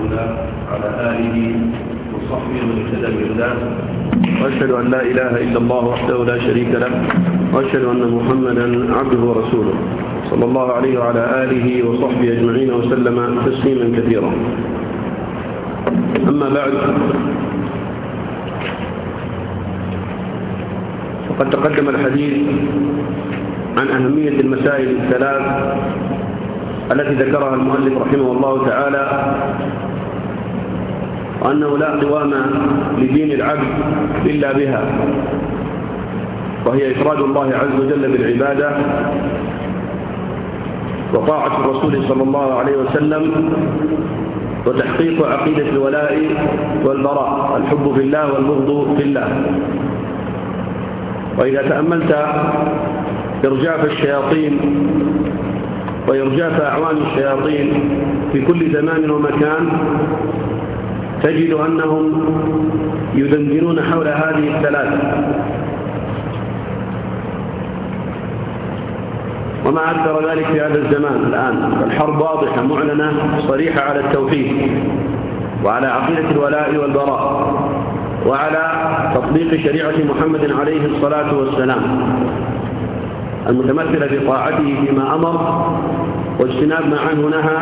الله آله وصحبه ومن اهتدى بهداه وأشهد أن لا إله إلا الله وحده لا شريك له. وأشهد أن محمدا عبده ورسوله. صلى الله عليه وعلى آله وصحبه أجمعين وسلم تسليما كثيرا. أما بعد فقد تقدم الحديث عن أهمية المسائل الثلاث التي ذكرها المؤلف رحمه الله تعالى وأنه لا قوام لدين العبد إلا بها وهي إفراد الله عز وجل بالعبادة وطاعة الرسول صلى الله عليه وسلم وتحقيق عقيدة الولاء والبراء الحب في الله والبغض في الله. وإذا تأملت إرجاف الشياطين وإرجاف أعوان الشياطين في كل زمان ومكان تجد أنهم يدندنون حول هذه الثلاثة وما أكثر ذلك في هذا الزمان الآن. الحرب واضحة معلنة صريحة على التوحيد وعلى عقيدة الولاء والبراء وعلى تطبيق شريعة محمد عليه الصلاة والسلام. المتمثلة في طاعته فيما أمر واجتناب ما عنه نهى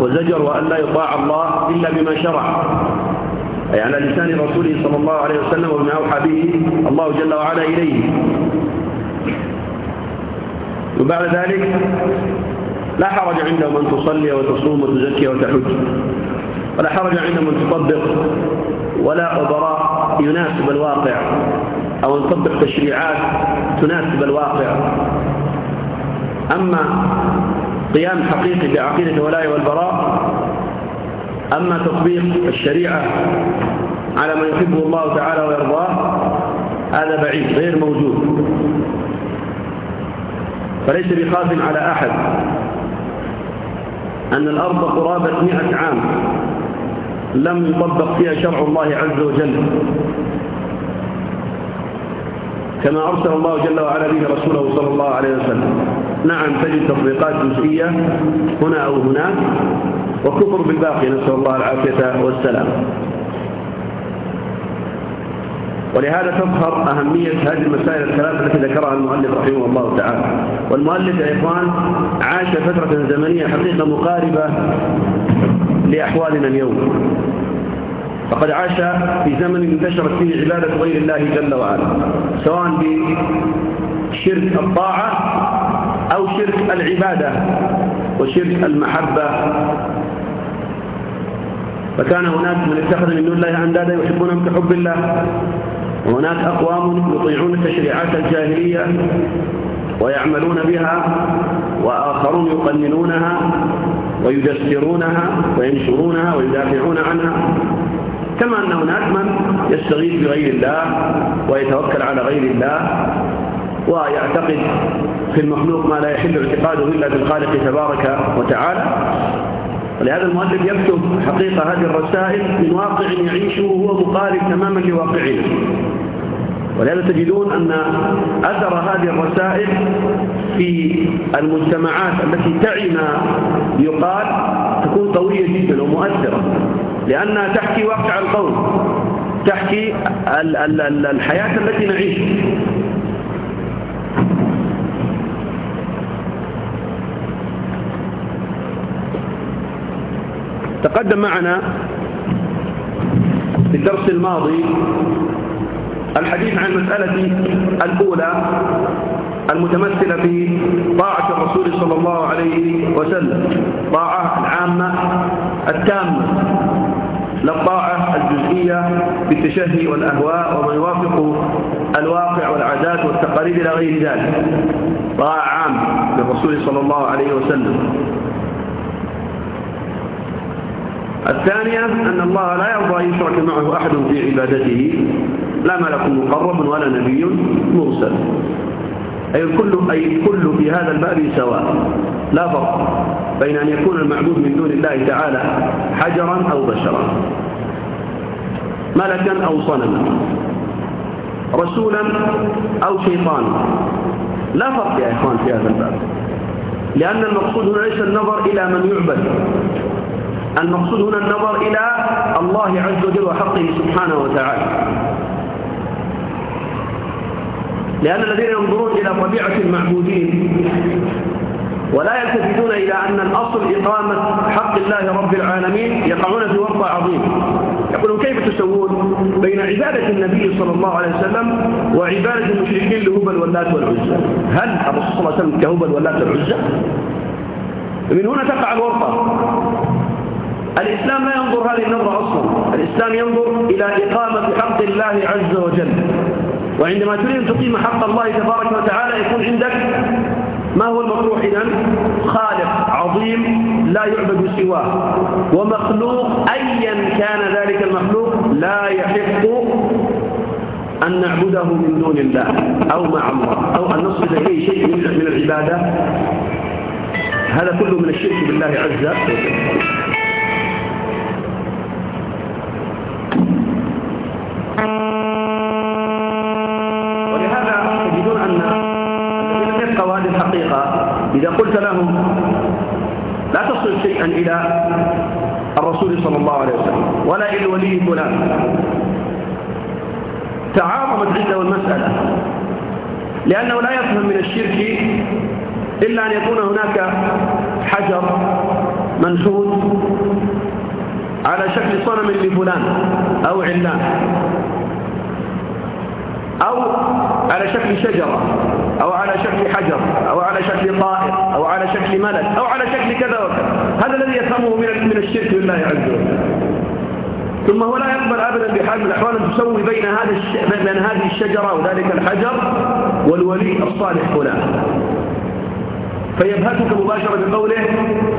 وزجر وأن لا يطاع الله إلا بما شرع. أي على لسان رسوله صلى الله عليه وسلم وبما أوحى به الله جل وعلا إليه. وبعد ذلك لا حرج عندهم أن تصلي وتصوم وتزكي وتحج. ولا حرج عندهم أن تطبق. ولا أبراء يناسب الواقع. أو أن تطبق تشريعات تناسب الواقع. أما قيام حقيقي بعقيدة الولاء والبراء أما تطبيق الشريعة على ما يحبه الله تعالى ويرضاه هذا بعيد غير موجود. فليس بخاف على أحد أن الأرض قرابة مئة عام لم يطبق فيها شرع الله عز وجل. كما أرسل الله جل وعلا به رسوله صلى الله عليه وسلم. نعم تجد تطبيقات جزئية هنا أو هناك وكفر بالباقي. نسأل الله العافية والسلام. ولهذا تظهر أهمية هذه المسائل الثلاث التي ذكرها المؤلف رحمه الله تعالى. والمؤلف يا إخوان عاش فترة زمنية حقيقة مقاربة لأحوالنا اليوم. فقد عاش في زمن انتشرت فيه عبادة غير الله جل وعلا سواء بشرك الطاعة أو شرك العبادة وشرك المحبة. فكان هناك من اتخذ من دون الله أندادا يحبونهم كحب الله وهناك أقوام يطيعون التشريعات الجاهلية ويعملون بها وآخرون يقننونها ويدسرونها وينشرونها ويدافعون عنها. كما أن هناك من يستغيث بغير الله ويتوكل على غير الله ويعتقد في المخلوق ما لا يحل اعتقاده إلا بالخالق تبارك وتعالى. ولهذا المؤلف يكتب حقيقة هذه الرسائل من واقع يعيشه وهو مقارب تماما لواقعنا. ولهذا تجدون أن أثر هذه الرسائل في المجتمعات التي تعي ما يقال تكون قوية جدا ومؤثرة. لأنها تحكي واقع القوم تحكي الحياة التي نعيشها تقدم معنا في الدرس الماضي الحديث عن المسألة الأولى المتمثلة في طاعة الرسول صلى الله عليه وسلم طاعة العامة التامة لا الطاعة الجزئية بالتشهي والأهواء وما يوافق الواقع والعادات والتقاليد إلى غير ذلك. طاعة عامة للرسول صلى الله عليه وسلم. الثانية أن الله لا يرضى أن يشرك معه أحد في عبادته لا ملك مقرب ولا نبي مرسل. أي الكل, أي الكل في هذا الباب سواء. لا فرق بين أن يكون المعبود من دون الله تعالى حجرا أو بشرا. ملكا أو صنما. رسولا أو شيطانا. لا فرق يا إخوان في هذا الباب لأن المقصود هنا ليس النظر إلى من يعبد. المقصود هنا النظر إلى الله عز وجل وحقه سبحانه وتعالى. لأن الذين ينظرون إلى طبيعة المعبودين ولا يلتفتون إلى أن الأصل إقامة حق الله رب العالمين يقعون في ورطة عظيم. يقولون كيف تسوون بين عبادة النبي صلى الله عليه وسلم وعبادة المشركين لهبل واللات والعزى هل الرسول صلى الله عليه وسلم كهبل واللات والعزى من هنا تقع الورطة الإسلام لا ينظر هذه النظرة أصلا. الإسلام ينظر إلى إقامة حق الله عز وجل. وعندما تريد أن تقيم حق الله تبارك وتعالى يكون عندك ما هو المطروح إذا خالق عظيم لا يعبد سواه. ومخلوق أيا كان ذلك المخلوق لا يحق أن نعبده من دون الله أو مع الله أو أن نصرف إليه شيء من العبادة. هذا كله من الشرك بالله عز وجل. ولهذا تجدون أن الذين يفقهوا هذه الحقيقة إذا قلت لهم لا تصل شيئا إلى الرسول صلى الله عليه وسلم. ولا إلى ولي فلان. تعاظمت عنده المسألة. لأنه لا يفهم من الشرك إلا أن يكون هناك حجر منحوت على شكل صنم لفلان أو علان. أو على شكل شجرة أو على شكل حجر أو على شكل طائر أو على شكل ملك أو على شكل كذا وكذا. هذا الذي يفهمه من من الشرك بالله عز وجل. ثم هو لا يقبل أبدا بحال من الأحوال أن تسوي بين هذا بين هذه الشجرة وذلك الحجر والولي الصالح فلان. فيبهتك مباشرة بقوله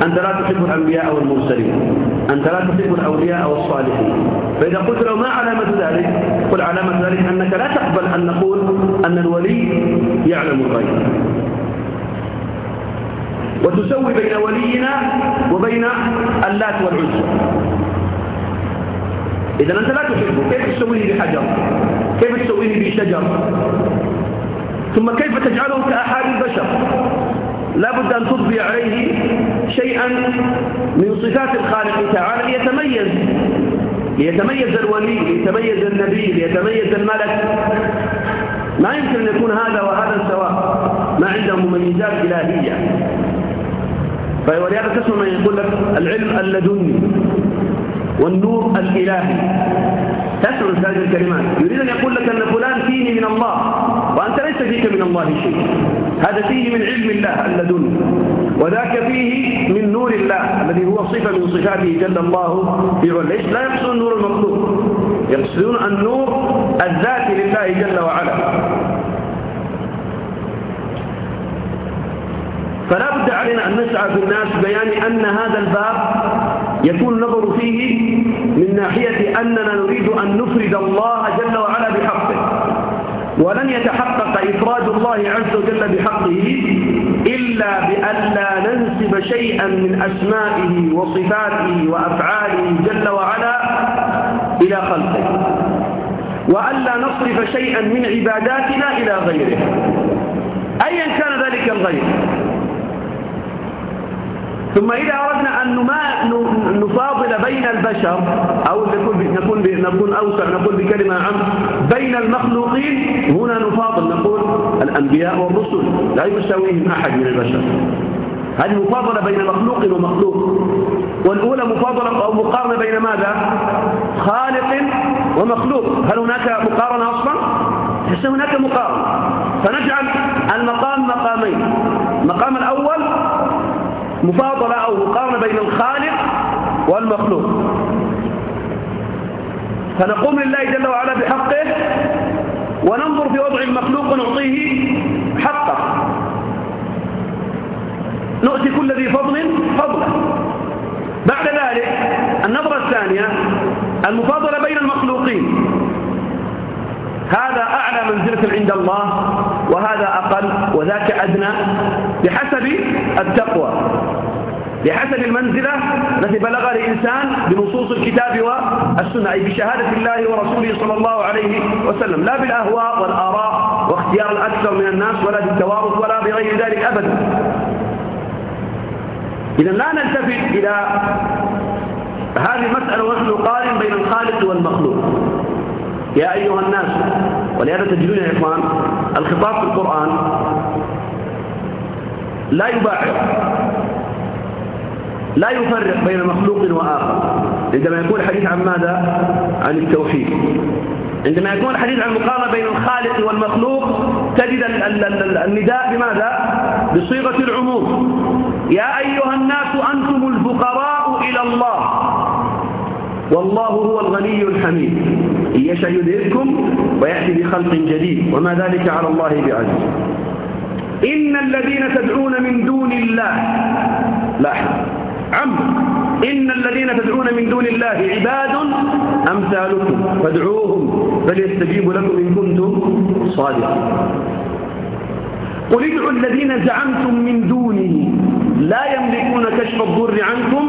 أنت لا تحب الأنبياء والمرسلين. أنت لا تحب الأولياء والصالحين. فإذا قلت له ما علامة ذلك قل علامة ذلك أنك لا تقبل أن نقول أن الولي يعلم الغيب. وتسوي بين ولينا وبين اللات والعزى. إذا أنت لا تحبه كيف تسويه بحجر؟ كيف تسويه بشجر؟ ثم كيف تجعله كأحد البشر؟ لا بد أن تضفي عليه شيئا من صفات الخالق تعالى ليتميز ليتميز الولي ليتميز النبي ليتميز الملك. ما يمكن أن يكون هذا وهذا سواء ما عندهم مميزات إلهية. ولهذا تسمع من يقول لك العلم اللدني والنور الإلهي. تسمع هذه الكلمات. يريد أن يقول لك أن فلان فيه من الله. وأنت ليس فيك من الله شيء. هذا فيه من علم الله اللدني وذاك فيه من نور الله الذي هو صفة من صفاته جل الله في ليس لا يقصدون النور المخلوق يقصدون النور الذاتي لله جل وعلا. فلا بد علينا أن نسعى في الناس بيان أن هذا الباب يكون النظر فيه من ناحية أننا نريد أن نفرد الله جل وعلا بحقه. ولن يتحقق إفراد الله عز وجل بحقه إلا بأن لا ننسب شيئا من أسمائه وصفاته وأفعاله جل وعلا إلى خلقه. وألا نصرف شيئا من عباداتنا إلى غيره. أيا كان ذلك الغير. ثم إذا أردنا أن نفاضل بين البشر أو نكون نكون نكون أوسع نقول بكلمة عام بين المخلوقين هنا نفاضل نقول الأنبياء والرسل لا يساويهم أحد من البشر. هذه مفاضلة بين مخلوق ومخلوق. والأولى مفاضلة أو مقارنة بين ماذا؟ خالق ومخلوق. هل هناك مقارنة أصلا؟ ليس هناك مقارنة. فنجعل المقام مقامين. المقام الأول مفاضلة أو مقارنة بين الخالق والمخلوق. فنقوم لله جل وعلا بحقه وننظر في وضع المخلوق ونعطيه حقه. نؤتي كل ذي فضل فضله. بعد ذلك النظرة الثانية المفاضلة بين المخلوقين. هذا أعلى منزلة عند الله وهذا أقل وذاك أدنى بحسب التقوى. بحسب المنزلة التي بلغها الإنسان بنصوص الكتاب والسنة أي بشهادة الله ورسوله صلى الله عليه وسلم. لا بالأهواء والآراء واختيار الأكثر من الناس ولا بالتوارث ولا بغير ذلك أبدا. إذا لا نلتفت إلى هذه مسألة ونحن نقارن بين الخالق والمخلوق. يا أيها الناس ولهذا تجدون يا إخوان الخطاب في القرآن لا يباعد لا يفرق بين مخلوق وآخر. عندما يكون الحديث عن ماذا؟ عن التوحيد. عندما يكون الحديث عن المقارنة بين الخالق والمخلوق تجد النداء بماذا؟ بصيغة العموم. يا أيها الناس أنتم الفقراء إلى الله. والله هو الغني الحميد. إن يشاء يذهبكم ويأتي بخلق جديد. وما ذلك على الله بعزيز. إن الذين تدعون من دون الله لاحظ. عم. إن الذين تدعون من دون الله عباد أمثالكم فادعوهم فليستجيبوا لكم إن كنتم صادقين. قل ادعوا الذين زعمتم من دونه لا يملكون كشف الضر عنكم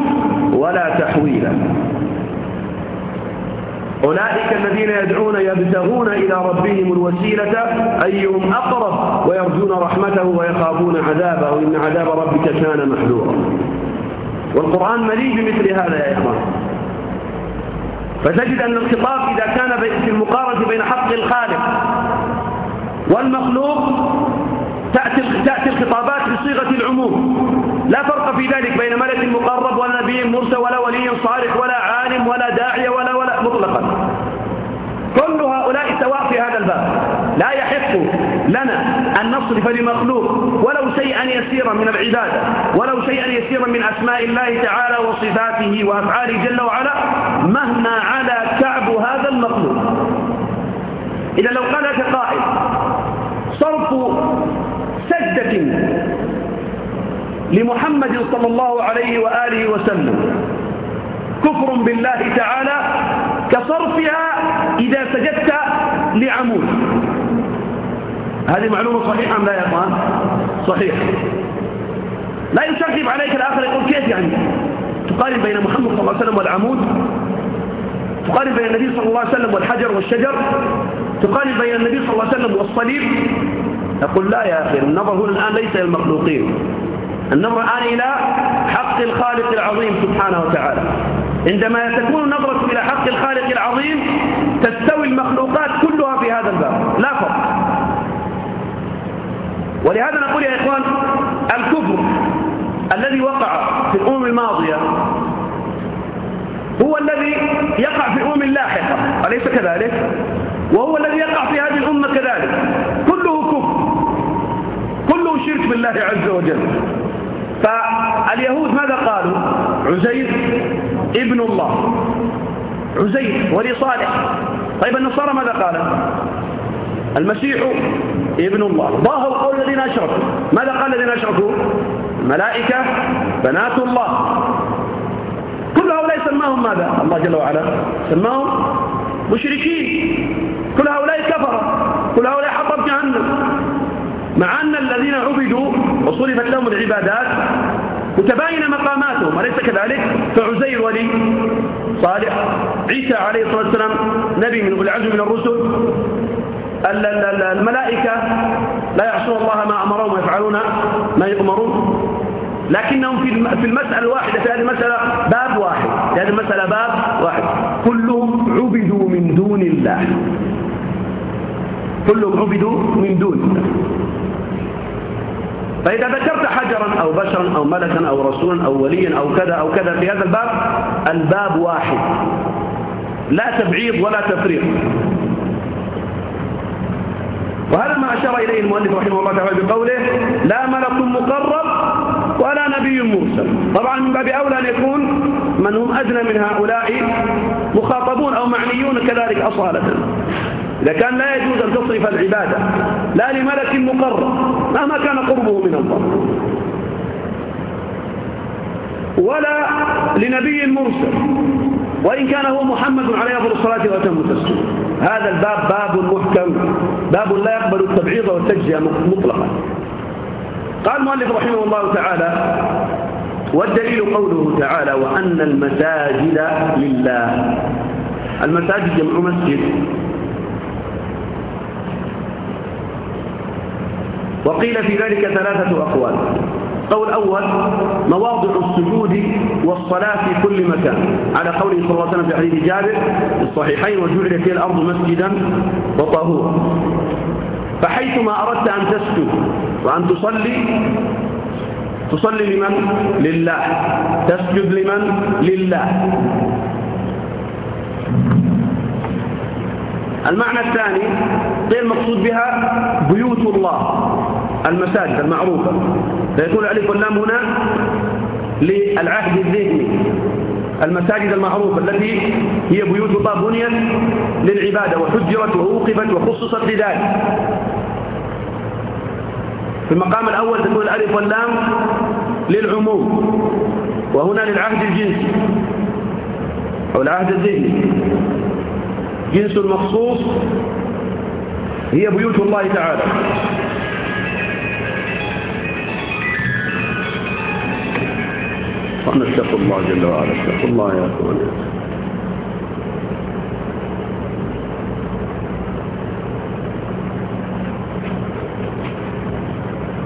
ولا تحويلا. أولئك الذين يدعون يبتغون إلى ربهم الوسيلة أيهم أقرب ويرجون رحمته ويخافون عذابه. إن عذاب ربك كان محذورا. والقرآن مليء بمثل هذا يا إخوان. فتجد أن الخطاب إذا كان في المقارنة بين حق الخالق والمخلوق تأتي تأتي الخطابات بصيغة العموم. لا فرق في ذلك بين ملك مقرب ولا نبي مرسل ولا ولي صالح ولا عالم ولا داعية ولا ولا مطلقا كل هؤلاء سواء في هذا الباب لا يحق لنا أن نصرف لمخلوق ولو شيئا يسيرا من العبادة ولو شيئا يسيرا من أسماء الله تعالى وصفاته وأفعاله جل وعلا مهما على كعب هذا المخلوق. إذا لو قال لك قائل صرف سجدة لمحمد صلى الله عليه وآله وسلم كفر بالله تعالى كصرفها إذا سجدت لعمود. هذه معلومة صحيحة أم لا يا أخوان؟ صحيح. لا يشرف عليك الآخر يقول كيف يعني؟ تقارن بين محمد صلى الله عليه وسلم والعمود؟ تقارن بين النبي صلى الله عليه وسلم والحجر والشجر؟ تقارن بين النبي صلى الله عليه وسلم والصليب؟ أقول لا يا أخي النظر هنا الآن ليس إلى المخلوقين. النظر الآن إلى حق الخالق العظيم سبحانه وتعالى. عندما تكون النظرة إلى حق الخالق العظيم تستوي المخلوقات كلها في هذا الباب لا فرق ولهذا نقول يا إخوان الكفر الذي وقع في الأمم الماضية هو الذي يقع في الأمم اللاحقة أليس كذلك؟ وهو الذي يقع في هذه الأمة كذلك. كله كفر. كله شرك بالله عز وجل. فاليهود ماذا قالوا؟ عزير ابن الله. عزير ولي صالح. طيب النصارى ماذا قال المسيح ابن الله. ظاهر قول الذين أشركوا. ماذا قال الذين أشركوا؟ الملائكة بنات الله. كل هؤلاء سماهم ماذا؟ الله جل وعلا. سماهم مشركين. كل هؤلاء كفر كل هؤلاء حطب جهنم. مع أن الذين عبدوا وصرفت لهم العبادات وتباين مقاماتهم. أليس كذلك؟ فعزير ولي صالح. عيسى عليه الصلاة والسلام نبي من العزم من الرسل. الملائكة لا يعصون الله ما أمرهم ويفعلون ما يؤمرون. لكنهم في المسألة الواحدة في هذه المسألة باب واحد في هذه المسألة باب واحد. كلهم عبدوا من دون الله. كلهم عبدوا من دون الله. فإذا ذكرت حجرا أو بشرا أو ملكا أو رسولا أو وليا أو كذا أو كذا في هذا الباب الباب واحد. لا تبعيض ولا تفريق. وهذا ما أشار إليه المؤلف رحمه الله تعالى بقوله لا ملك مقرب ولا نبي مرسل طبعا من باب أولى أن يكون من هم أدنى من هؤلاء مخاطبون أو معنيون كذلك أصالة. إذا كان لا يجوز أن تصرف العبادة لا لملك مقرب مهما كان قربه من الله. ولا لنبي مرسل وإن كان هو محمد عليه أفضل الصلاة وأتم التسليم. هذا الباب باب محكم باب لا يقبل التبعيض والتجزئة مطلقا. قال المؤلف رحمه الله تعالى والدليل قوله تعالى وأن المساجد لله. المساجد جمع مسجد. وقيل في ذلك ثلاثة أقوال. القول الأول مواضع السجود والصلاة في كل مكان. على قوله صلى الله عليه وسلم في حديث جابر الصحيحين وجعل فيه الأرض مسجدا وطهورا. فحيثما أردت أن تسجد وأن تصلي تصلي لمن؟ لله تسجد لمن؟ لله المعنى الثاني غير المقصود بها بيوت الله المساجد المعروفة فيكون الألف واللام هنا للعهد الذهني المساجد المعروفة التي هي بيوت الله بنيت للعبادة وحجرت وأوقفت وخصصت لذلك. في المقام الأول تكون الألف واللام للعموم وهنا للعهد الجنسي أو العهد الذهني. جنس مخصوص هي بيوت الله تعالى. اتقوا الله جل وعلا. اتقوا الله يا اخوان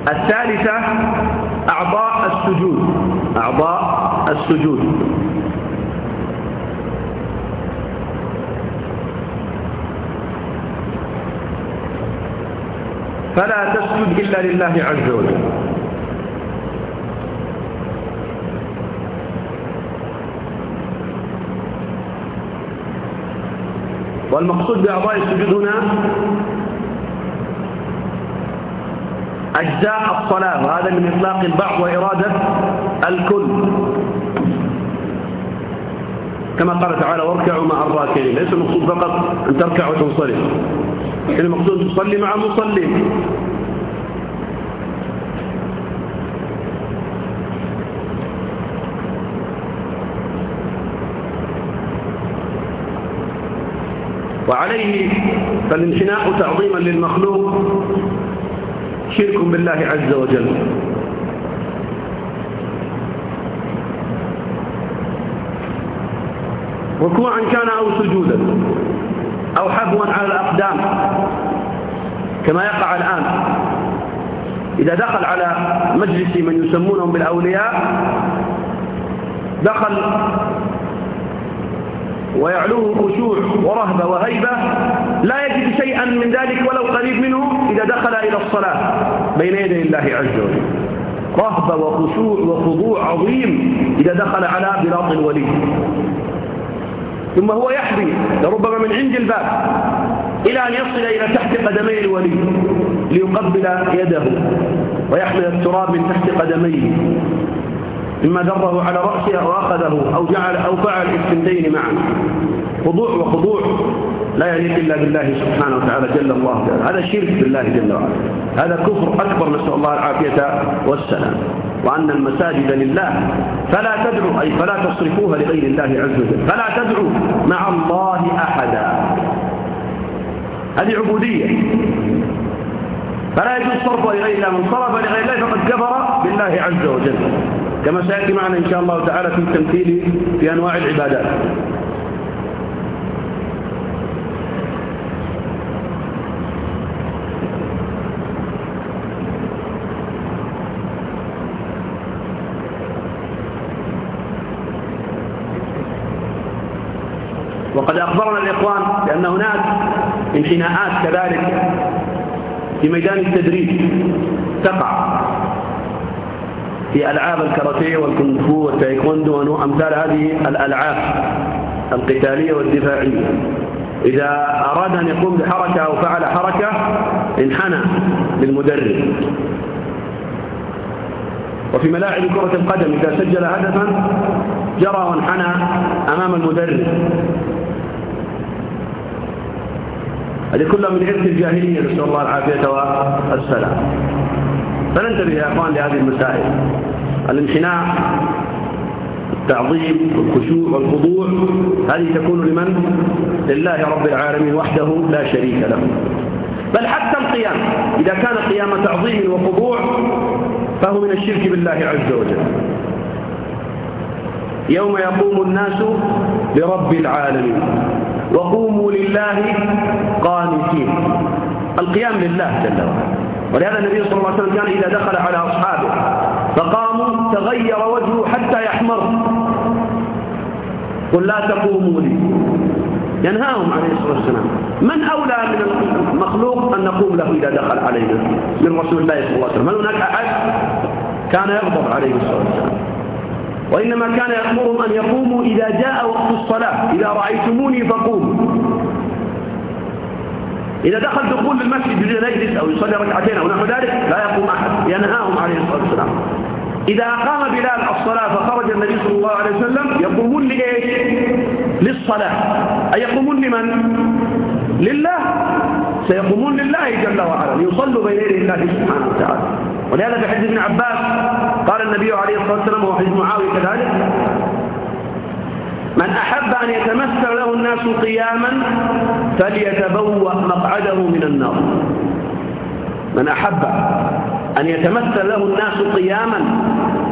الثالثة أعضاء السجود. أعضاء السجود. فلا تسجد إلا لله عز وجل. والمقصود بأعضاء السجود هنا أجزاء الصلاة وهذا من إطلاق البعض وإرادة الكل. كما قال تعالى واركعوا مع الراكعين. ليس المقصود فقط أن تركع وتنصرف المقصود تصلي مع المصلين. وعليه فالانحناء تعظيما للمخلوق شرك بالله عز وجل. ركوعا كان أو سجودا أو حبوا على الأقدام كما يقع الآن. إذا دخل على مجلس من يسمونهم بالأولياء دخل ويعلوه خشوع ورهبة وهيبة لا يجد شيئا من ذلك ولو قريب منه إذا دخل إلى الصلاة. بين يدي الله عز وجل. رهبة وخشوع وخضوع عظيم إذا دخل على بلاط الولي. ثم هو يحبي لربما من عند الباب إلى أن يصل إلى تحت قدمي الولي ليقبل يده ويحمل التراب من تحت قدميه. إما ذره على رأسه أو أخذه أو جعل أو فعل السندين معا. خضوع وخضوع لا يليق إلا بالله سبحانه وتعالى جل الله جل هذا شرك بالله جل وعلا. هذا كفر أكبر نسأل الله العافية والسلام. وأن المساجد لله فلا تدعوا أي فلا تصرفوها لغير الله عز وجل. فلا تدعوا مع الله أحدا. هذه عبودية. فلا يجوز صرفها لغير الله. من صرف لغير الله فقد كفر بالله عز وجل. كما سيأتي معنا إن شاء الله تعالى في التمثيل في أنواع العبادات. وقد أخبرنا الإخوان بأن هناك انحناءات كذلك في ميدان التدريب تقع. في ألعاب الكاراتيه والكونغ والتايكوندو وأمثال هذه الألعاب القتالية والدفاعية. إذا أراد أن يقوم بحركة أو فعل حركة انحنى للمدرب. وفي ملاعب كرة القدم إذا سجل هدفا جرى وانحنى أمام المدرب. هذه كلها من عرف الجاهلية نسأل الله العافية والسلام. فننتبه يا أخوان لهذه المسائل. الانحناء التعظيم والخشوع والخضوع هذه تكون لمن؟ لله رب العالمين وحده لا شريك له. بل حتى القيام إذا كان قيام تعظيم وخضوع فهو من الشرك بالله عز وجل. يوم يقوم الناس لرب العالمين. وقوموا لله قانتين. القيام لله جل وعلا. ولهذا النبي صلى الله عليه وسلم كان إذا دخل على أصحابه فقاموا تغير وجهه حتى يحمر. قل لا تقوموا لي ينهاهم عليه الصلاة والسلام. من أولى من المخلوق أن نقوم له إذا دخل علينا من رسول الله صلى الله عليه وسلم؟ هل هناك أحد كان يغضب عليه الصلاة والسلام؟ وإنما كان يأمرهم أن يقوموا إذا جاء وقت الصلاة. إذا رأيتموني فقوموا. إذا دخل دخول المسجد يجلس أو يصلي ركعتين أو نحو ذلك لا يقوم أحد ينهاهم عليه الصلاة والسلام. إذا أقام بلال الصلاة فخرج النبي صلى الله عليه وسلم يقومون لإيش؟ للصلاة. أي يقومون لمن؟ لله. سيقومون لله جل وعلا ليصلوا بين يدي الله سبحانه وتعالى. ولهذا في حديث ابن عباس قال النبي عليه الصلاة والسلام وحديث معاوية كذلك من أحب أن يتمثل له الناس قياما فليتبوأ مقعده من النار. من أحب أن يتمثل له الناس قياما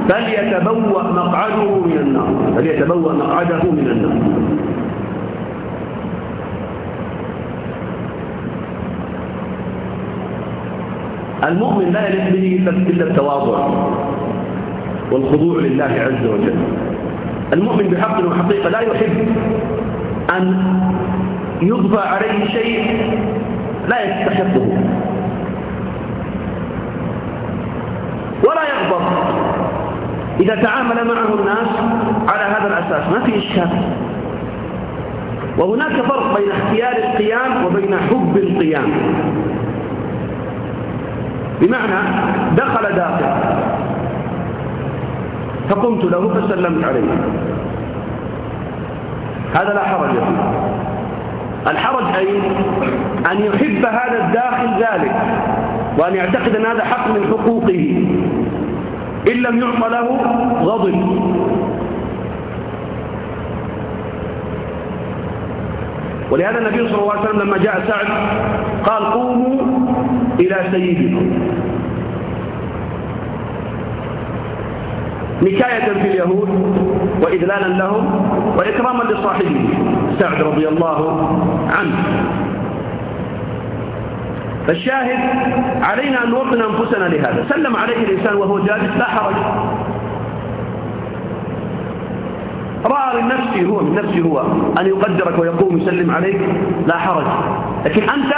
فليتبوأ مقعده من النار. فليتبوأ مقعده من النار. المؤمن لا يلد به إلا التواضع والخضوع لله عز وجل. المؤمن بحق وحقيقة لا يحب أن يضفى عليه شيء لا يستحقه ولا يغضب. إذا تعامل معه الناس على هذا الأساس ما في إشكال. وهناك فرق بين اختيار القيام وبين حب القيام. بمعنى دخل داخل. فقمت له فسلمت عليه. هذا لا حرج فيه. الحرج أي أن يحب هذا الداخل ذلك وأن يعتقد أن هذا حق من حقوقه. إن لم يعطى له غضب. ولهذا النبي صلى الله عليه وسلم لما جاء سعد قال قوموا إلى سيدكم. نكاية في اليهود وإذلالا لهم وإكراما لصاحبه سعد رضي الله عنه. فالشاهد علينا أن نوطن أنفسنا لهذا. سلم عليه الإنسان وهو جالس لا حرج. رأى من نفسه هو من نفسه هو أن يقدرك ويقوم يسلم عليك لا حرج. لكن أنت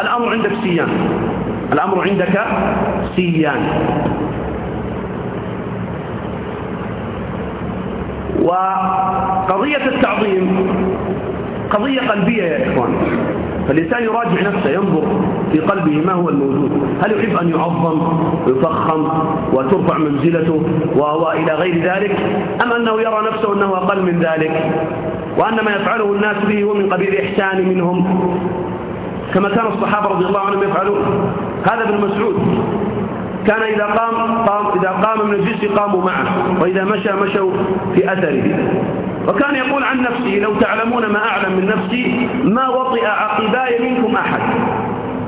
الأمر عندك سيان. الأمر عندك سيان. وقضية التعظيم قضية قلبية يا إخوان. فالإنسان يراجع نفسه ينظر في قلبه ما هو الموجود. هل يحب أن يعظم ويفخم وترفع منزلته وهو إلى غير ذلك؟ أم أنه يرى نفسه أنه أقل من ذلك؟ وأن ما يفعله الناس به هو من قبيل إحسان منهم. كما كان الصحابة رضي الله عنهم يفعلون. هذا ابن مسعود. كان إذا قام, قام إذا قام من الجلس قاموا معه وإذا مشى مشوا في أثره. وكان يقول عن نفسه لو تعلمون ما أعلم من نفسي ما وطئ عقباي منكم أحد.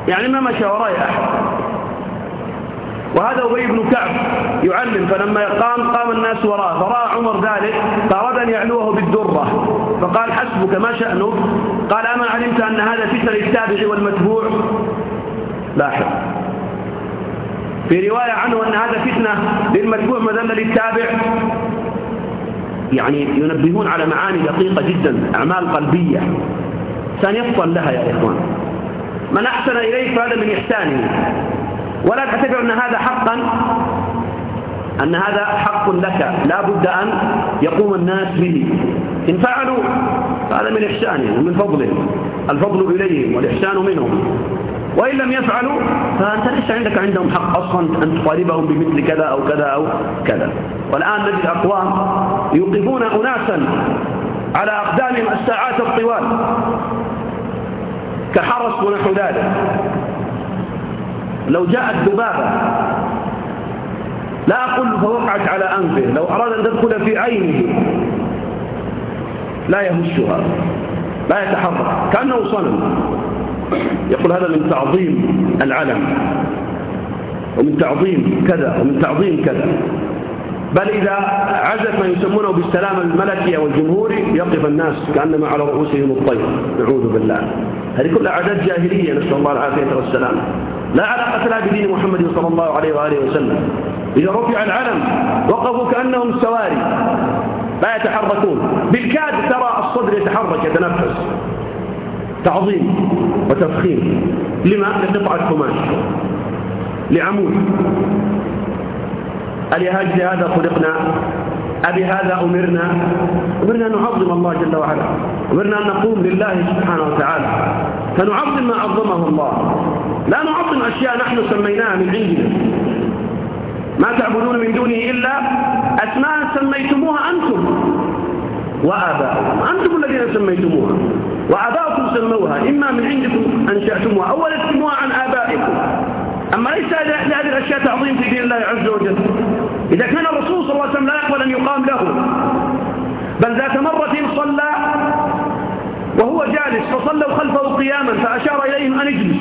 يعني ما مشى وراي أحد. وهذا أبي بن كعب يعلم فلما قام قام الناس وراءه فرأى عمر ذلك فأراد أن يعلوه بالدرة. فقال حسبك ما شأنه قال أما علمت أن هذا فتن للتابع والمتبوع؟ لاحظ في رواية عنه أن هذا فتنة للمتبوع مذلة للتابع. يعني ينبهون على معاني دقيقة جدا أعمال قلبية. سنفصل لها يا إخوان. من أحسن إليك فهذا من إحسانه. ولا تعتبر أن هذا حقا. أن هذا حق لك. لا بد أن يقوم الناس به. إن فعلوا فهذا من إحسانهم ومن فضلهم الفضل إليهم والإحسان منهم. وإن لم يفعلوا فأنت ليس عندك عندهم حق أصلا أن تطالبهم بمثل كذا أو كذا أو كذا. والآن نجد أقوام يوقفون أناسا على أقدامهم الساعات الطوال. كحرس ونحو ذلك لو جاءت ذبابة. لا أقول فوقعت على أنفه. لو أراد أن تدخل في عينه. لا يهشها. لا يتحرك. كأنه صنم. يقول هذا من تعظيم العلم ومن تعظيم كذا ومن تعظيم كذا. بل إذا عزف ما يسمونه بالسلام الملكي أو الجمهوري يقف الناس كأنما على رؤوسهم الطير. نعوذ بالله. هذه كلها عادات جاهلية نسأل الله العافية والسلام. لا علاقة لها بدين محمد صلى الله عليه وآله وسلم. إذا رفع العلم وقفوا كأنهم سواري لا يتحركون. بالكاد ترى الصدر يتحرك يتنفس. تعظيم وتفخيم. لما؟ لقطعة قماش. لعمود. ألهاج هذا خلقنا. أبهذا أمرنا. أمرنا أن نعظم الله جل وعلا. أمرنا أن نقوم لله سبحانه وتعالى. فنعظم ما عظمه الله. لا نعظم أشياء نحن سميناها من عندنا. ما تعبدون من دونه إلا أسماء سميتموها أنتم. وآباؤكم. أنتم الذين سميتموها. وآباؤكم سموها. إما من عندكم أنشأتموها أو ولدتموها عن آبائكم. أما ليس لهذه الأشياء تعظيم في دين الله عز وجل. إذا كان الرسول صلى الله عليه وسلم لا يقبل أن يقام له. بل ذات مرة صلى وهو جالس فصلوا خلفه قياما فأشار إليهم أن اجلس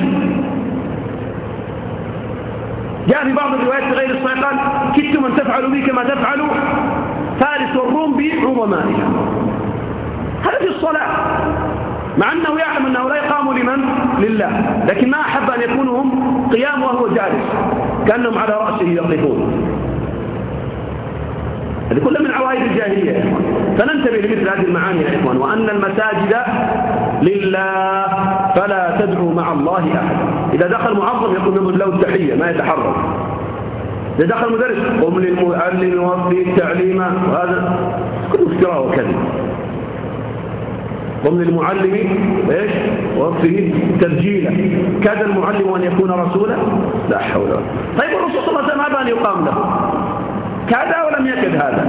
جاء في بعض الروايات غير الصحيح قال كدتم أن تفعلوا بي كما تفعلوا فارس والروم بعظمائها. هذا في الصلاة مع أنه يعلم أنه لا يقام لمن؟ لله. لكن ما أحب أن يكونوا هم قيام وهو جالس كأنهم على رأسه يقفون هذه كلها من عوائد الجاهلية. يا إخوان فننتبه لمثل هذه المعاني يا إخوان وأن المساجد لله فلا تدعوا مع الله أحد. إذا دخل معظم يقول له التحية ما يتحرك. دخل مدرس قم للمعلم وفي التعليم. وهذا كله افتراء وكذب. قم للمعلم إيش؟ وفيه تسجيلا. كاد المعلم أن يكون رسولا؟ لا حول ولا طيب الرسول صلى الله عليه وسلم هذا أن يقام له؟ كاد ولم يكد هذا؟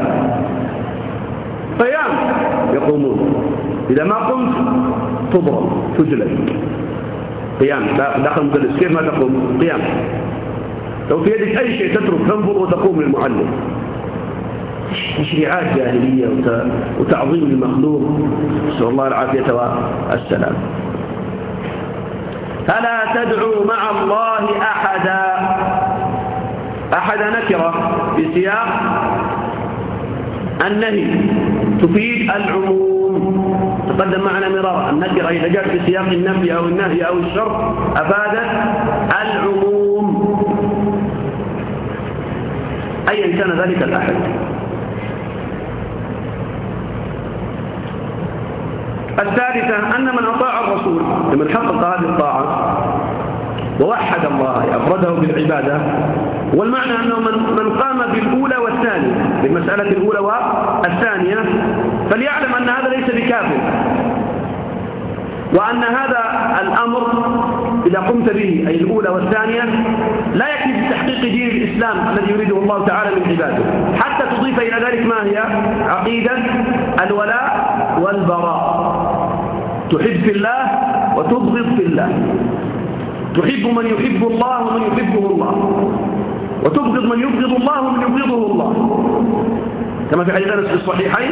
قيام يقومون إذا ما قمت تضرب تجلد. قيام. داخل المدرس. كيف ما تقوم؟ قيام. لو في يدك أي شيء تترك تنظر وتقوم للمعلم. تشريعات جاهلية وتعظيم المخلوق. نسأل الله العافية والسلام. فلا تدعوا مع الله أحدا؟ أحد نكرة في سياق النهي. تفيد العموم. تقدم معنا مرارا. النكرة إذا جاءت في سياق النفي أو النهي أو الشر أفادت العموم. أيا كان ذلك الأحد. الثالثة أن من أطاع الرسول لمن حقق هذه الطاعة ووحد الله أفرده بالعبادة. والمعنى أنه من, من قام بالأولى والثانية بالمسألة الأولى والثانية فليعلم أن هذا ليس بكافر وأن هذا الأمر إذا قمت به أي الأولى والثانية لا يكفي بتحقيق دين الإسلام الذي يريده الله تعالى من عباده. حتى تضيف إلى ذلك ما هي؟ عقيدة الولاء والبراء. تحب في الله وتبغض في الله. تحب من يحب الله ومن يحبه الله. وتبغض من يبغض الله ومن يبغضه الله. كما في حديث أنس في الصحيحين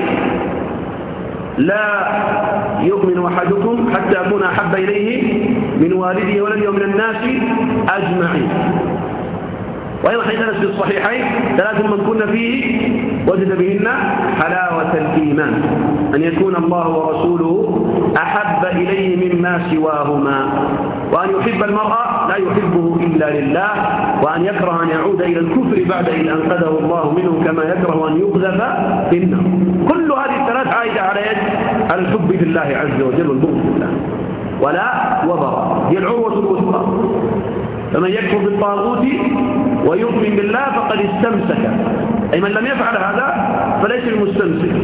لا يؤمن أحدكم حتى أكون أحب إليه من والده ولده ومن الناس أجمعين. وأيضا حديث أنس في الصحيحين ثلاث من كن فيه وجد بهن حلاوة الإيمان. أن يكون الله ورسوله أحب إليه مما سواهما. وأن يحب المرأة لا يحبه إلا لله. وأن يكره أن يعود إلى الكفر بعد إذ أنقذه الله منه كما يكره أن يقذف في النار. كل هذه الثلاث عائدة على يد الحب في الله عز وجل والبغض في الله. ولا وبراء هي العروة الوثقى. فمن يكفر بالطاغوت ويؤمن بالله فقد استمسك. أي من لم يفعل هذا فليس المستمسك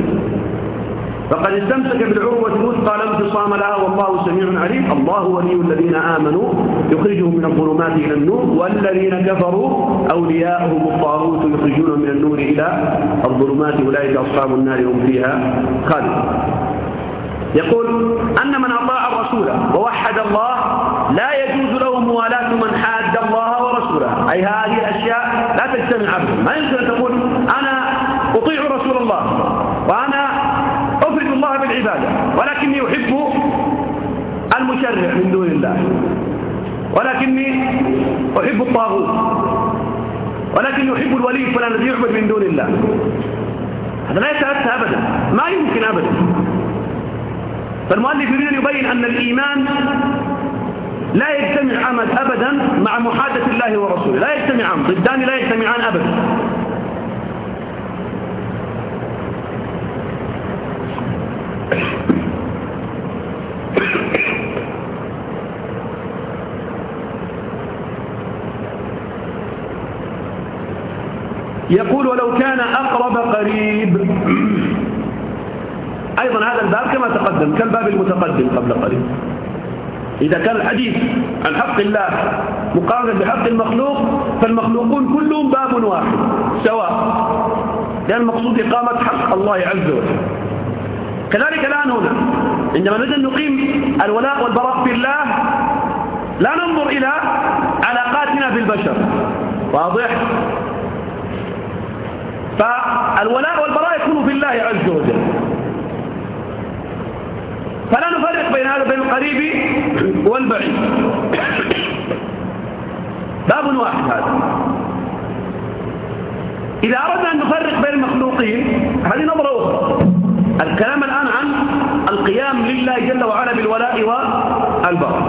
فقد استمسك بالعروة الوثقى لا انفصام لها والله سميع عليم. الله ولي الذين آمنوا. يخرجهم من الظلمات إلى النور. والذين كفروا أولياءهم الطاغوت يخرجونهم من النور إلى الظلمات. أولئك أصحاب النار هم فيها خالد يقول أن من أطاع الرسول ووحد الله لا يجوز له موالاة من حاد الله ورسوله. أي هذه الأشياء لا تجتمع أبدا ما يمكن أن تقول أنا أطيع رسول الله وأنا أفرد الله بالعبادة ولكني أحب المشرع من دون الله ولكني أحب الطاغوت ولكني أحب الولي فلان الذي يعبد من دون الله. هذا لا يتأتى أبدا ما يمكن أبدا. فالمؤلف يريد أن يبين أن الإيمان لا يجتمع عمل أبدا مع محادثة الله ورسوله. لا يجتمعان ضدان لا يجتمعان أبدا. يقول ولو كان أقرب قريب. أيضا هذا الباب كما تقدم كالباب المتقدم قبل قريب إذا كان الحديث عن حق الله مقارنة بحق المخلوق فالمخلوقون كلهم باب واحد سواء لأن المقصود إقامة حق الله عز وجل. كذلك الآن هنا عندما نجد نقيم الولاء والبراء في الله لا ننظر إلى علاقاتنا بالبشر. واضح؟ فالولاء والبراء يكون في الله عز وجل. فلا نفرق بين هذا بين القريب والبعيد. باب واحد هذا. إذا أردنا أن نفرق بين المخلوقين هذه نظرة أخرى. الكلام الآن عن القيام لله جل وعلا بالولاء والبراء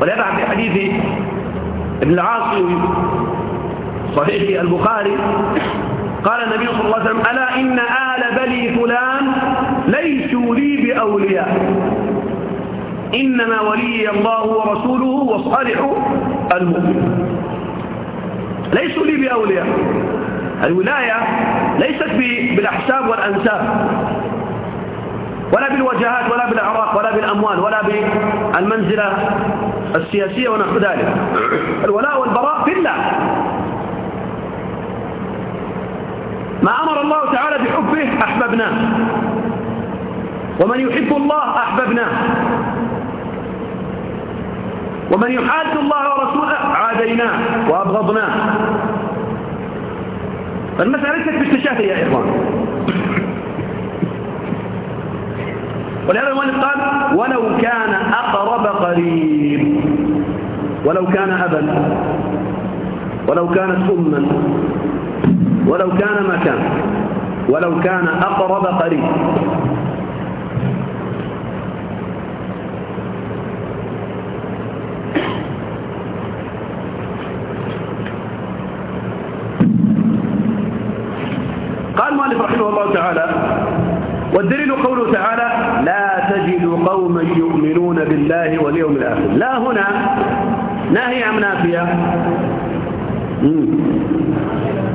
ولهذا في حديث ابن العاصي صحيح البخاري قال النبي صلى الله عليه وسلم ألا إن آل بني فلان ليسوا لي بأولياء. إنما ولي الله ورسوله وصالح المؤمن. ليسوا لي بأولياء. الولاية ليست بالأحساب والأنساب. ولا بالوجهات ولا بالأعراق ولا بالأموال ولا بالمنزلة السياسية ونحو ذلك. الولاء والبراء في الله. ما أمر الله تعالى بحبه أحببناه. ومن يحب الله أحببناه. ومن يحاد الله ورسوله عاديناه وأبغضناه. فالمسألة ليست بالتشافي يا إخوان. ولهذا المؤلف قال ولو كان أقرب قريب ولو كان أبا ولو كانت أما ولو كان ما كان ولو كان أقرب قريب قال المؤلف رحمه الله تعالى. والدليل قوله تعالى لا تجد قوما يؤمنون بالله واليوم الآخر. لا هنا. ناهي أم نافية؟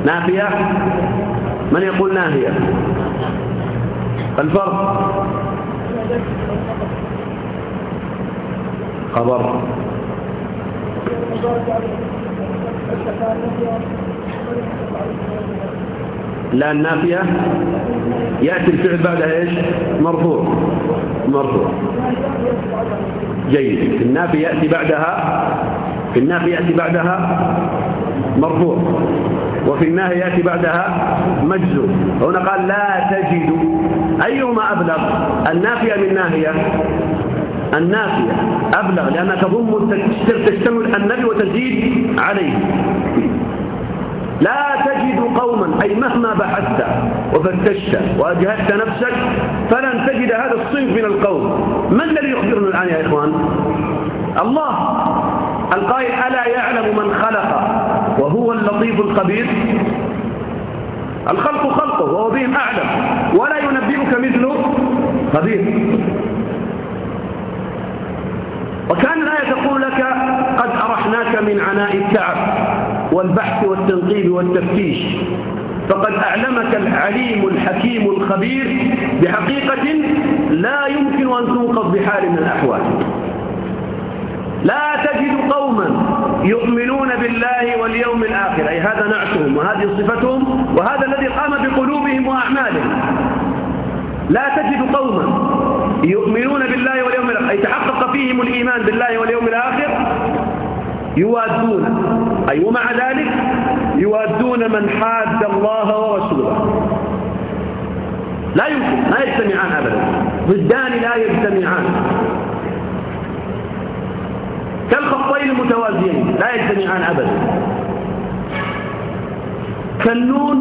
نافية؟ من يقول ناهية؟ الفرق. خبر. لا النافية يأتي الفعل بعدها إيش؟ مرفوع. مرفوع. جيد. النافية يأتي بعدها في النافي يأتي بعدها مرفوع. وفي النهي يأتي بعدها مجزوم هنا قال لا تجد. أيهما أبلغ؟ النافية من ناهية. النافية أبلغ لأنها تضم تشتمل النبي وتزيد عليه. لا تجد قوما أي مهما بحثت وفتشت وأجهدت نفسك فلن تجد هذا الصنف من القوم. من الذي يخبرنا الآن يا إخوان؟ الله القائل ألا يعلم من خلق وهو اللطيف الخبير؟ الخلق خلقه وهو بهم أعلم ولا ينبئك مثل خبير. وكان الآية تقول لك قد أرحناك من عناء التعب والبحث والتنقيب والتفتيش. فقد أعلمك العليم الحكيم الخبير بحقيقة لا يمكن أن تنقض بحال من الأحوال. لا تجد قوما يؤمنون بالله واليوم الآخر. أي هذا نعتهم وهذه صفتهم وهذا الذي قام بقلوبهم وأعمالهم. لا تجد قوما يؤمنون بالله واليوم الآخر. أي تحقق فيهم الإيمان بالله واليوم الآخر يوادون. أي ومع ذلك يوادون من حاد الله ورسوله. لا يمكن لا يجتمعان أبدا. ضدان لا يجتمعان. كالخطين المتوازيين لا يجتمعان أبدا. كالنون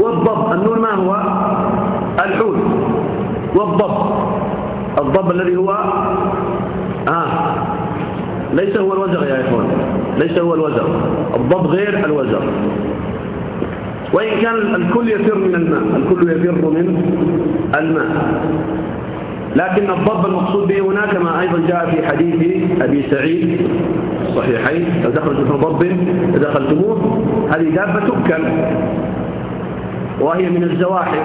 والضب النون ما هو؟ الحوت والضب. الضب الذي هو؟ آه. ليس هو الوزر يا إخوان. ليس هو الوزر الضب غير الوزر وإن كان الكل يفر من الماء الكل يفر من الماء. لكن الضب المقصود به هنا كما أيضا جاء في حديث أبي سعيد الصحيحين لو دخلت في ضب دخلتموه. هذه دابة تؤكل وهي من الزواحف.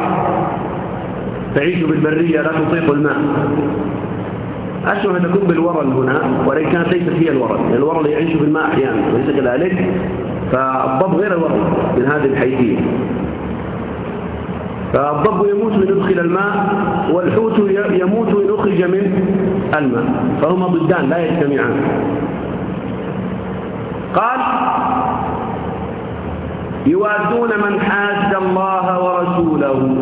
تعيش بالبرية لا تطيق الماء. أشبه أن تكون بالورل هنا ولكن كانت ليست هي الورل. يعني الورل يعيش في الماء أحيانا وليس كذلك. فالضب غير الورل من هذه الحيثية. فالضب يموت من يدخل الماء والحوت يموت إن أخرج من الماء. فهما ضدان لا يجتمعان. قال يوادون من حاد الله ورسوله.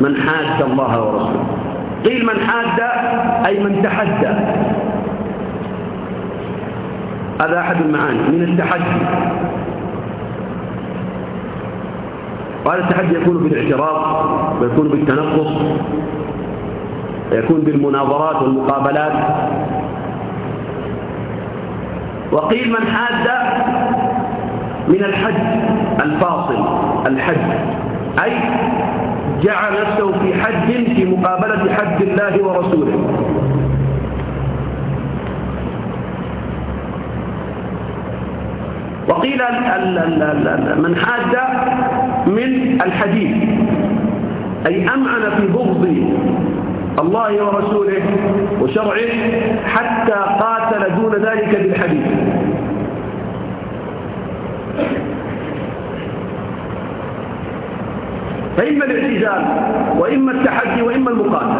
من حاد الله ورسوله. قيل من حاد أي من تحدى. هذا أحد المعاني من التحدي. وهذا التحدي يكون بالاعتراض ويكون بالتنقص ويكون بالمناظرات والمقابلات. وقيل من حاد من الحد الفاصل الحد أي جعل نفسه في حد في مقابلة حد الله ورسوله. وقيل من حاد من الحديث. أي أمعن في بغض الله ورسوله وشرعه حتى قاتل دون ذلك بالحديث. فإما الاعتزال وإما التحدي وإما المقاتل.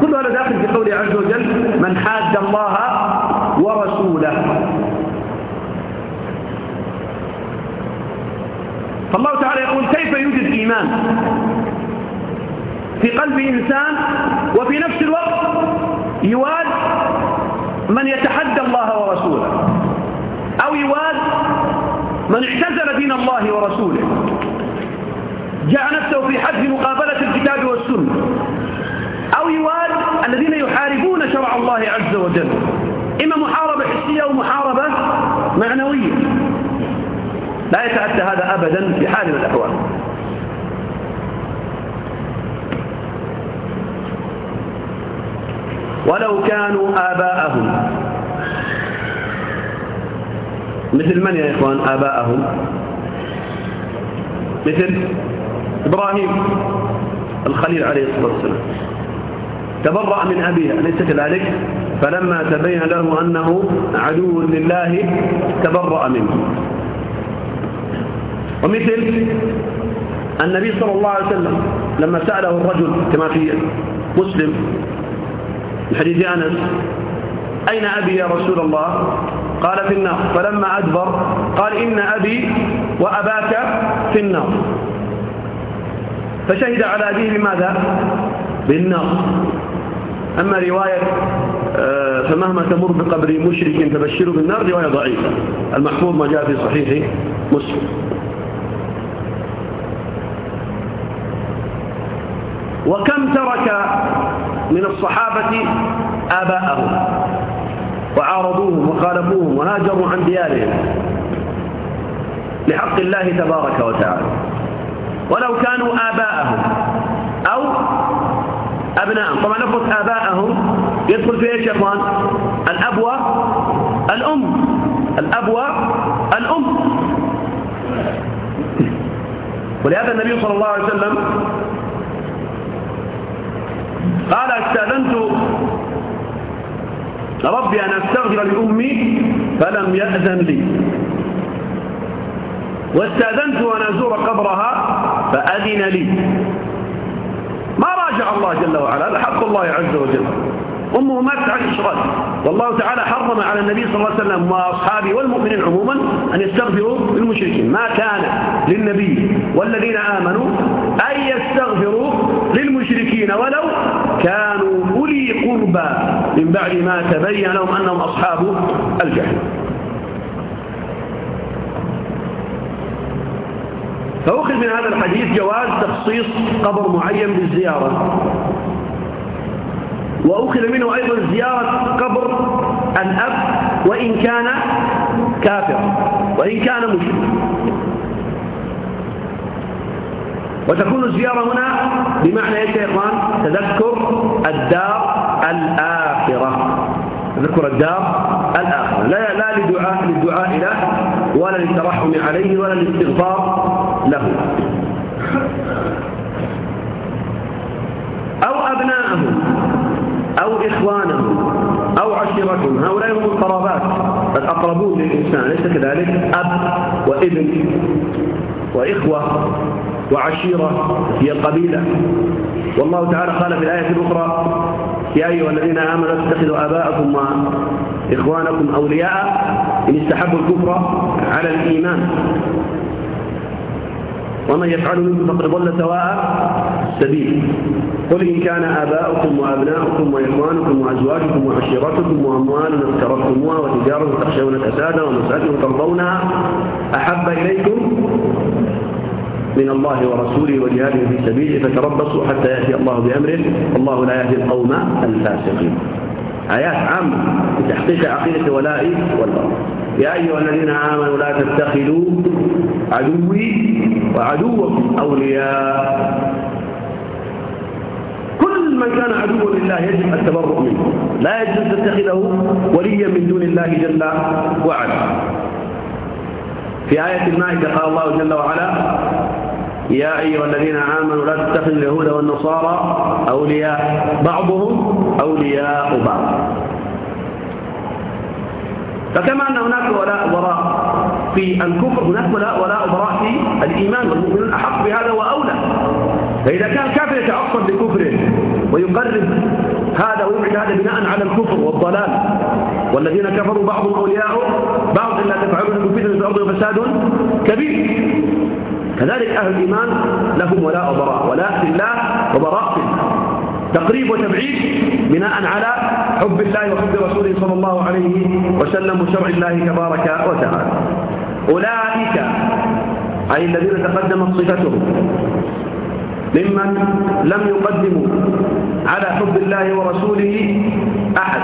كل هذا داخل في قوله عز وجل من حاد الله ورسوله. فالله تعالى يقول كيف يوجد إيمان في قلب إنسان وفي نفس الوقت يواد من يتحدى الله ورسوله أو يواد من اعتزل دين الله ورسوله؟ جعل نفسه في حد مقابلة الكتاب والسنة. أو يواد الذين يحاربون شرع الله عز وجل. إما محاربة حسية أو محاربة معنوية. لا يتأتى هذا أبدا في حال من الأحوال. ولو كانوا آباءهم. مثل من يا إخوان؟ آباءهم. مثل إبراهيم الخليل عليه الصلاة والسلام. تبرأ من أبيه أليس كذلك؟ فلما تبين له أنه عدو لله تبرأ منه. ومثل النبي صلى الله عليه وسلم لما سأله الرجل كما في مسلم من حديث أنس أين أبي يا رسول الله؟ قال في النار. فلما أدبر قال إن أبي وأباك في النار. فشهد على أبيه بماذا؟ بالنار. أما رواية آه، فمهما تمر بقبر مشرك فبشره بالنار رواية ضعيفة. المحفوظ ما جاء في صحيح مسلم. وكم ترك من الصحابة آباءهم؟ وعارضوهم وخالفوهم وهاجروا عن ديارهم لحق الله تبارك وتعالى. ولو كانوا آباءهم أو أبناءهم. طبعا لفظ آباءهم يدخل في إيش يا أخوان؟ الأبوة الأم. الأبوة الأم. ولهذا النبي صلى الله عليه وسلم قال استأذنت ربي أن أستغفر لأمي فلم يأذن لي. واستأذنت أن أزور قبرها فأذن لي. ما راجع الله جل وعلا هذا حق الله عز وجل. أمه ماتت عن إشراك والله تعالى حرم على النبي صلى الله عليه وسلم وأصحابه والمؤمنين عموما أن يستغفروا للمشركين. ما كان للنبي والذين آمنوا أن يستغفروا للمشركين ولو كانوا أولي قربى. من بعد ما تبين لهم أنهم أصحاب الجحيم. فأخذ من هذا الحديث جواز تخصيص قبر معين بالزيارة. وأخذ منه أيضا زيارة قبر الأب وإن كان كافر وإن كان مشرك. وتكون الزيارة هنا بمعنى إيش يا إخوان؟ تذكر الدار الآخرة. تذكر الدار الآخرة. لا لا لدعاء للدعاء له ولا للترحم عليه ولا للاستغفار له. أو أبناءهم أو إخوانهم أو عشيرتهم. هؤلاء هم القرابات الأقربون للإنسان. ليس كذلك؟ أب وإبن. وإخوة وعشيرة هي القبيلة والله تعالى قال في الآية الأخرى يا أيها الذين آمنوا اتخذوا آباءكم وإخوانكم أولياء إن استحبوا الكفر على الإيمان. ومن يفعل منكم فقد ضل سواء السبيل قل إن كان آباؤكم وأبناؤكم وإخوانكم وأزواجكم وعشيرتكم وأموال اقترفتموها وتجارة تخشون كسادها ومساكن ترضونها أحب إليكم من الله ورسوله وجهاده في سبيله فتربصوا حتى يأتي الله بأمره والله لا يهدي القوم الفاسقين. آيات عامة لتحقيق عقيدة ولاء والبراء يا أيها الذين آمنوا لا تتخذوا عدوي وعدوكم أولياء. كل من كان عدوا لله يجب التبرؤ منه. لا يجب أن تتخذه وليا من دون الله جل وعلا. في آية المائدة قال الله جل وعلا يا أيها الذين آمنوا لا تتخذوا اليهود والنصارى أولياء بعضهم أولياء بعض. فكما أن هناك ولاء وراء في الكفر هناك ولاء ولاء وراء في الإيمان والمؤمنون أحق بهذا وأولى. فإذا كان كافر يتعصب بكفره. ويقرب هذا ويبعد هذا بناء على الكفر والضلال. والذين كفروا بعضهم أولياء بعض إلا تفعلون بفتنة الأرض وفساد كبير. كذلك أهل الإيمان لهم ولاء وبراء ولاء في الله وبراء في الله. تقريب وتبعيد بناء على حب الله وحب رسوله صلى الله عليه وسلم وشرع الله تبارك وتعالى. أولئك أي الذين تقدمت صفتهم ممن لم يقدموا على حب الله ورسوله أحد.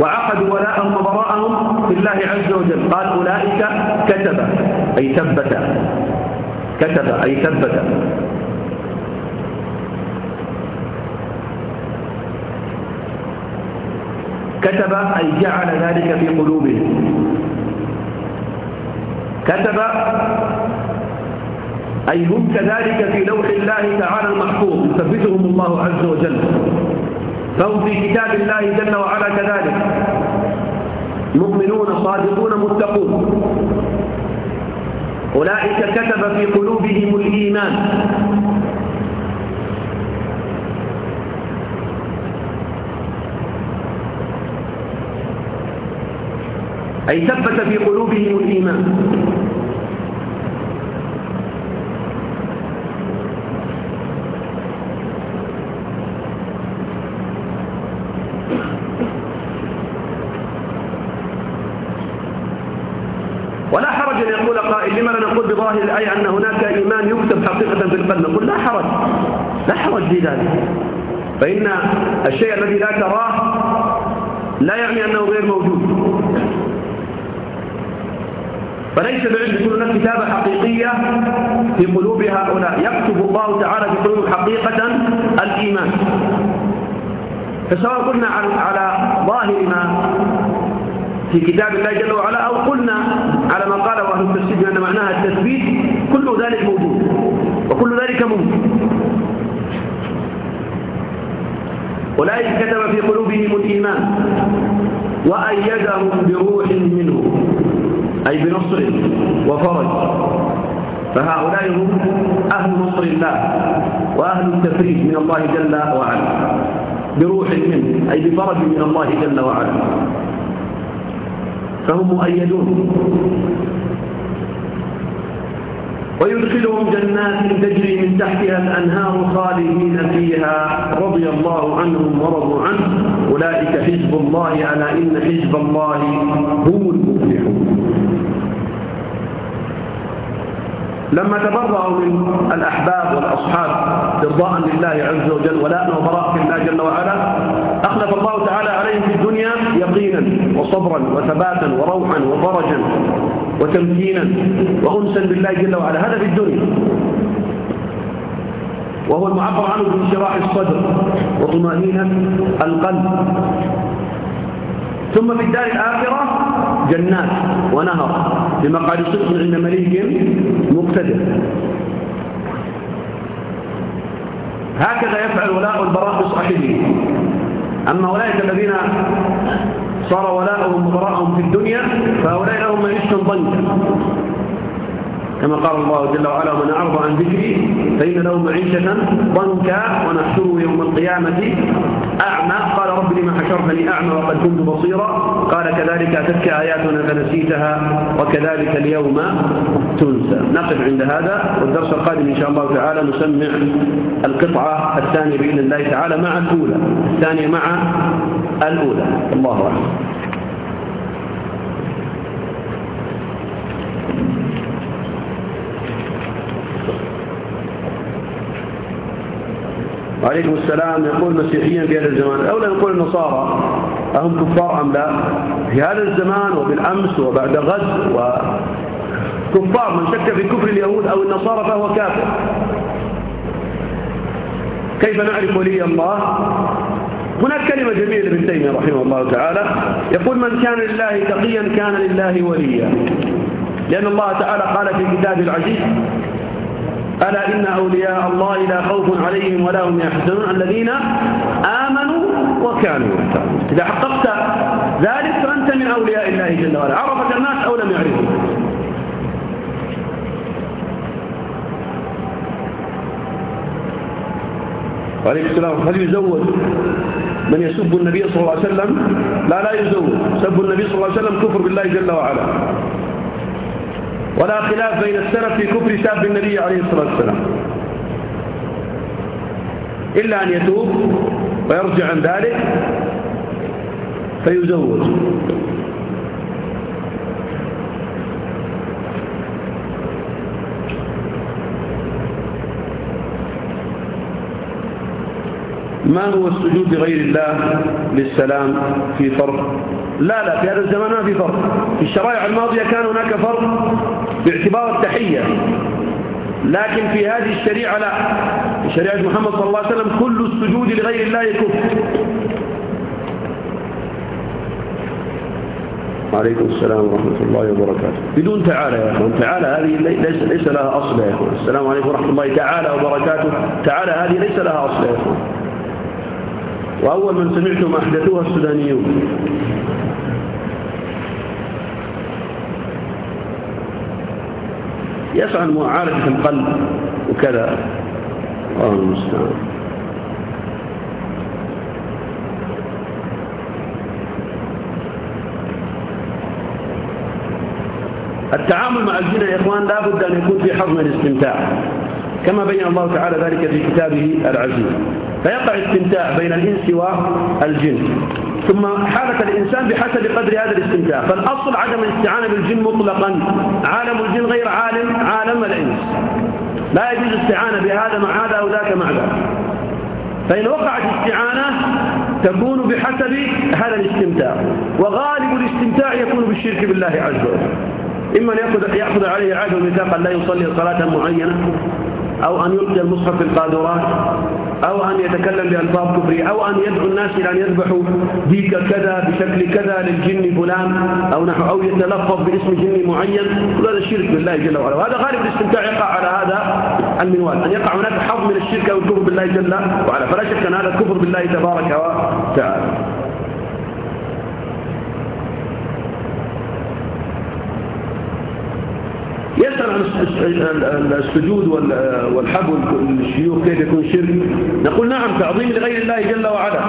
وعقدوا ولاءهم وبراءهم في الله عز وجل. قال أولئك كتب أي ثبت كتب أي ثبت. كتب أي جعل ذلك في قلوبهم. كتب أي هم كذلك في لوح الله تعالى المحفوظ. يثبتهم الله عز وجل. فهم في كتاب الله جل وعلا كذلك. مؤمنون صادقون متقون. أولئك كتب في قلوبهم الإيمان. أي ثبت في قلوبهم الإيمان ولا حرج أن يقول قائل لما لا نقول بظاهر الآية أن هناك إيمان يكتب حقيقة في القلب. نقول لا حرج لا حرج في ذلك. فإن الشيء الذي لا تراه لا يعني أنه غير موجود. فليس بعلم يكون هناك كتابة حقيقية في قلوب هؤلاء. يكتب الله تعالى في قلوب حقيقة الإيمان. فسواء قلنا على ظاهر ما في كتاب الله جل وعلا أو قلنا على ما قاله أهل التفسير بأن معناها التثبيت كل ذلك موجود وكل ذلك ممكن أولئك كتب في قلوبهم الإيمان وأيدهم بروح منه أي بنصر وفرج. فهؤلاء هم أهل نصر الله وأهل التفريج من الله جل وعلا. بروح منه أي بفرج من الله جل وعلا. فهم مؤيدون. ويدخلهم جنات تجري من تحتها الأنهار خالدين فيها رضي الله عنهم ورضوا عنه. أولئك حزب الله ألا إن حزب الله هم المفلحون. لما تبرأوا من الأحباب والأصحاب إرضاء لله عز وجل ولاء وبراء في الله جل وعلا أخلف الله تعالى عليهم وصبرا وثباتا وروحا وفرجا وتمكينا وأنسا بالله جل وعلا. هذا في الدنيا. وهو المعبر عنه بانشراح الصدر وطمأنينة القلب. ثم في الدار الآخرة جنات ونهر بمقعد صدق عند مليك مقتدر. هكذا يفعل ولاء البراء بصاحبه أما أولئك الذين صار ولاءهم وبراءهم في الدنيا فهؤلاء لهم معيشة ضنكا كما قال الله جل وعلا ومن أعرض عن ذكري فإن له معيشة ضنكا ونحشره يوم القيامة أعمى. قال رب لما حشرتني أعمى وقد كنت بصيرا. قال كذلك أتتك آياتنا فنسيتها وكذلك اليوم تنسى. نقف عند هذا والدرس القادم إن شاء الله تعالى نسمع القطعة الثانية بإذن الله تعالى مع الأولى. الثانية مع الأولى. الله أعلم. وعليكم السلام. يقول مسيحيا في هذا الزمان أولا يقول النصارى أهم كفار أم لا؟ في هذا الزمان وبالأمس وبعد غد وكفار من شك في كفر اليهود أو النصارى فهو كافر. كيف نعرف ولي الله؟ هناك كلمة جميلة لابن تيمية رحمه الله تعالى. يقول من كان لله تقيا كان لله وليا. لأن الله تعالى قال في كتابه العزيز ألا إن أولياء الله لا خوف عليهم ولا هم يحزنون الذين آمنوا وكانوا يحترمون إذا حققت ذلك فأنت من أولياء الله جل وعلا. عرفك الناس أو لم يعرفوا؟ وعليكم السلام. هل يزوج من يسب النبي صلى الله عليه وسلم؟ لا لا يزوج. سب النبي صلى الله عليه وسلم كفر بالله جل وعلا. ولا خلاف بين السلف في كفر ساب النبي عليه الصلاة والسلام. إلا أن يتوب ويرجع عن ذلك فيزوج. ما هو السجود لغير الله للسلام في فرق لا لا في هذا الزمان ما في فرق في الشرائع الماضية كان هناك فرق باعتبار التحية. لكن في هذه الشريعة لا. في شريعة محمد صلى الله عليه وسلم كل السجود لغير الله كفر. وعليكم السلام ورحمة الله وبركاته. بدون تعالى يا أخوان تعالى هذه ليس, ليس لها أصل يا أخوان. السلام عليكم ورحمة الله تعالى وبركاته. تعالى هذه ليس لها أصل يا أخوان. وأول من سمعتم أحدثوها السودانيون. يسعى معالجة القلب وكذا. الله المستعان. التعامل مع الجنة يا إخوان لا بد أن يكون في حظم الاستمتاع. كما بين الله تعالى ذلك في كتابه العزيز. فيقع استمتاع بين الإنس والجن. ثم حالة الإنسان بحسب قدر هذا الاستمتاع. فالأصل عدم الاستعانة بالجن مطلقا. عالم الجن غير عالم عالم الإنس. لا يجوز الاستعانة بهذا مع هذا أو ذاك مع ذاك. فإن وقعت استعانة تكون بحسب هذا الاستمتاع. وغالب الاستمتاع يكون بالشرك بالله عز وجل. إما أن يأخذ, عليه عهد وميثاقا لا يصلي صلاة معينة أو أن يلقي المصحف في القادرات أو أن يتكلم بألفاظ كفرية أو أن يدعو الناس إلى أن يذبحوا ديك كذا بشكل كذا للجن فلان أو نحو أو يتلفظ باسم جن معين. كل هذا الشرك بالله جل وعلا. وهذا غالب الاستمتاع يقع على هذا المنوال. أن يقع هناك حظ من الشرك أو الكفر بالله جل وعلا. فلا شك أن هذا الكفر بالله تبارك وتعالى. يسأل عن السجود والحب الشيوخ كيف يكون شرك. نقول نعم تعظيم لغير الله جل وعلا.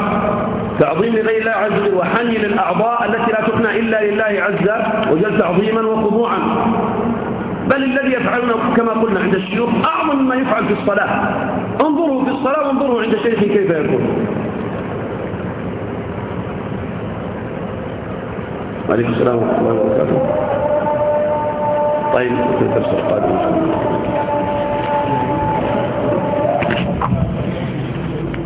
تعظيم لغير الله عز وجل وحني للأعضاء التي لا تقنى إلا لله عز وجل تعظيما وخضوعا بل الذي يفعلون كما قلنا عند الشيوخ أعظم مما يفعل في الصلاة. انظروا في الصلاة وانظروا عند شيخ كيف يكون. وعليكم السلام ورحمة الله وبركاته. طيب في الدرس القادم